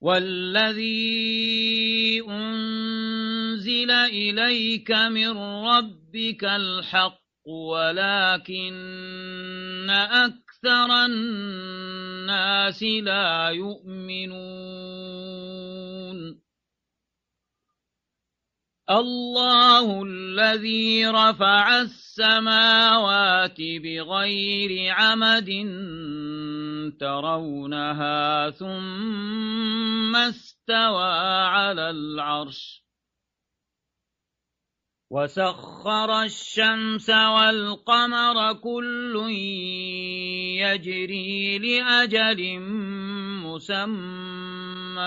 والذي أنزل إليك من ربك الحق ولكن أكثر الناس لا يؤمنون الله الذي رفع السماوات بغير عمد ترونها ثم استوى على العرش. وسخر الشمس والقمر كل يجري لأجل مسمى.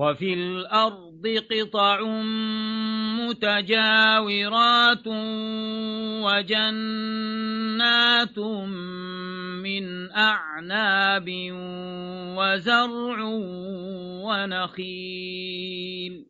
وفي الأرض قطع متجاورات وجنات من أعناب وزرع ونخيل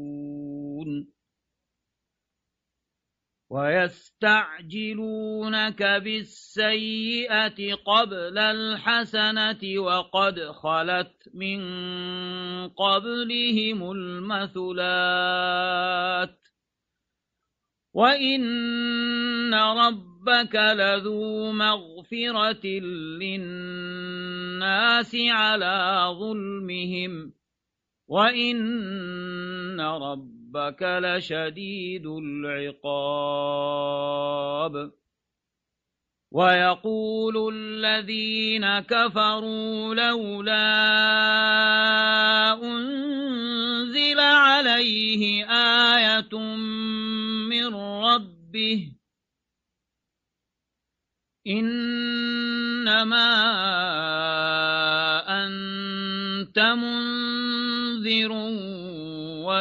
ويستعجلونك بالسيئة قبل الحسنة وقد خلت من قبلهم المثلات وإن ربك لذو مغفرة للناس على ظلمهم وإن ربك ربك لشديد العقاب ويقول الذين كفروا لولا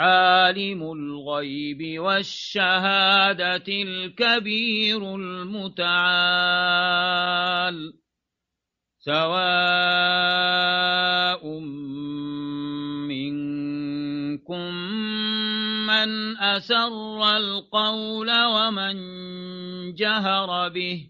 عالم الغيب والشهادة الكبير المتعال سواء منكم من أسر القول ومن جهر به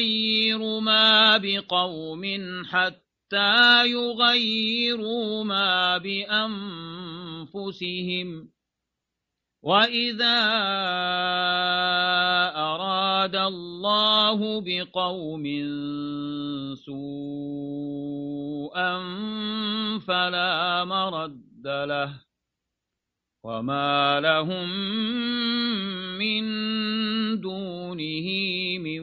يغير ما بقوم حتى يغيروا ما بأنفسهم وإذا أراد الله بقوم سوءا فلا مرد له وما لهم من دونه من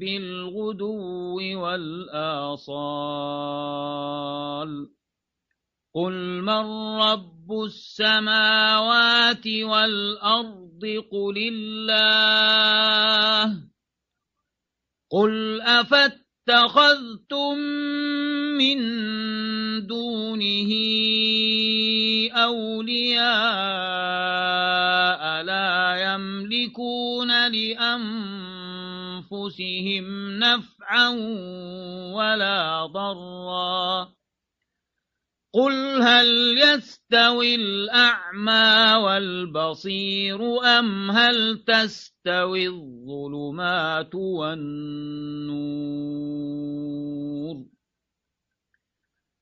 بالغدو والآصال قل من رب السماوات والأرض قل الله قل أفاتخذتم من دونه أولياء لا يملكون لأنفسهم نفعا ولا ضرا قل هل يستوي الأعمى والبصير أم هل تستوي الظلمات والنور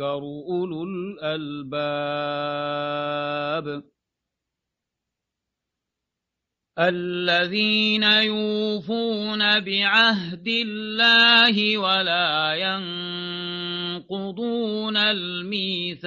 أولو الألباب. الذين يوفون بعهد الله ولا ينقضون الميثاق.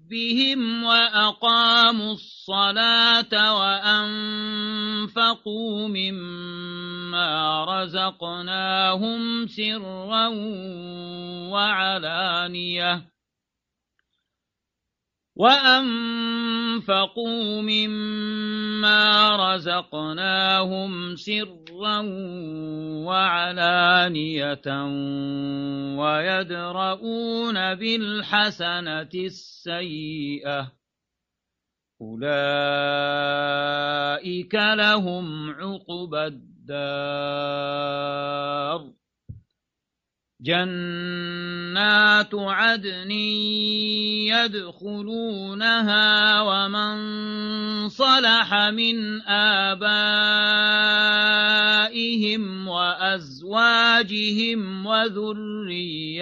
ربهم وأقاموا الصلاة وأنفقوا مما رزقناهم سرا وعلانية وأنفقوا مما رزقناهم سرا وعلانية ويدرؤون بالحسنة السيئة أولئك لهم عقبى الدار جنات عدن يدخلونها ومن صلح من آبائهم وأزواجهم وذرياتهم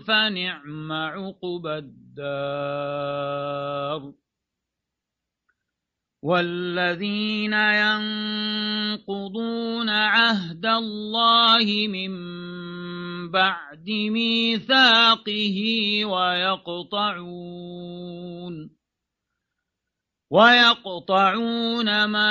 فنعم عقبى الدار. والذين ينقضون عهد الله من بعد ميثاقه ويقطعون ويقطعون ما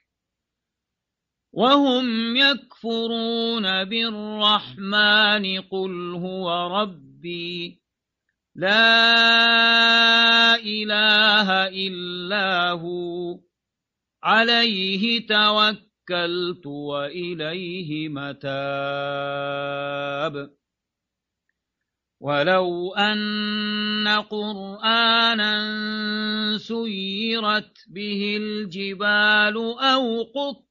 وهم يكفرون بالرحمن قل هو ربي لا إله إلا هو عليه توكلت وإليه متاب. ولو أن قرآنا سيرت به الجبال أو قط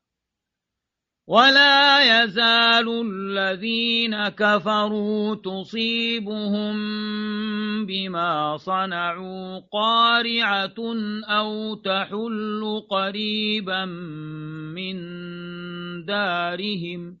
ولا يزال الذين كفروا تصيبهم بما صنعوا قارعة أو تحل قريبا من دارهم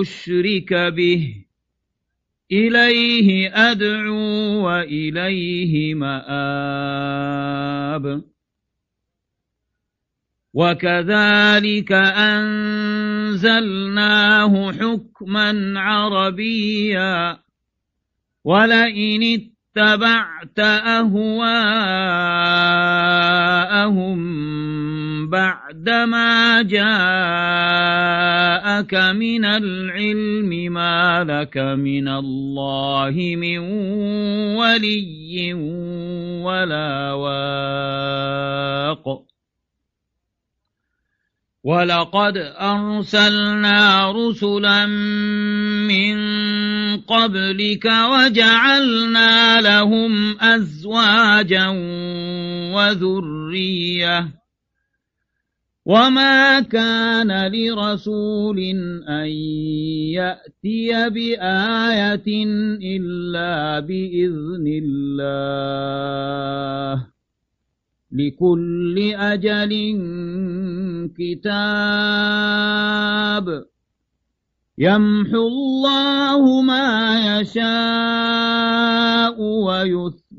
أشرك به. إليه أدعو وإليه مآب. وكذلك أنزلناه حكما عربيا. ولئن اتبعت أهواءهم بعدما جاءك من العلم ما لك من الله من ولي ولا واق. ولقد أرسلنا رسلا من قبلك وجعلنا لهم أزواجا وذرية. وما كان لرسول أن يأتي بآية إلا بإذن الله لكل أجل كتاب يمحو الله ما يشاء ويثبت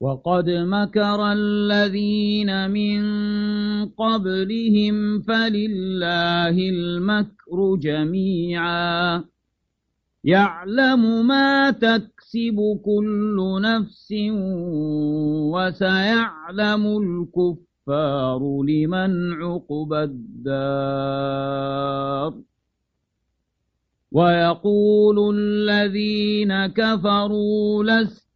وقد مكر الذين من قبلهم فلله المكر جميعا يعلم ما تكسب كل نفس وسيعلم الكفار لمن عقب الدار ويقول الذين كفروا لست